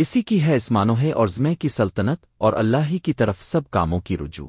اسی کی ہے اسمانو ہے اور زمے کی سلطنت اور اللہ ہی کی طرف سب کاموں کی رجوع۔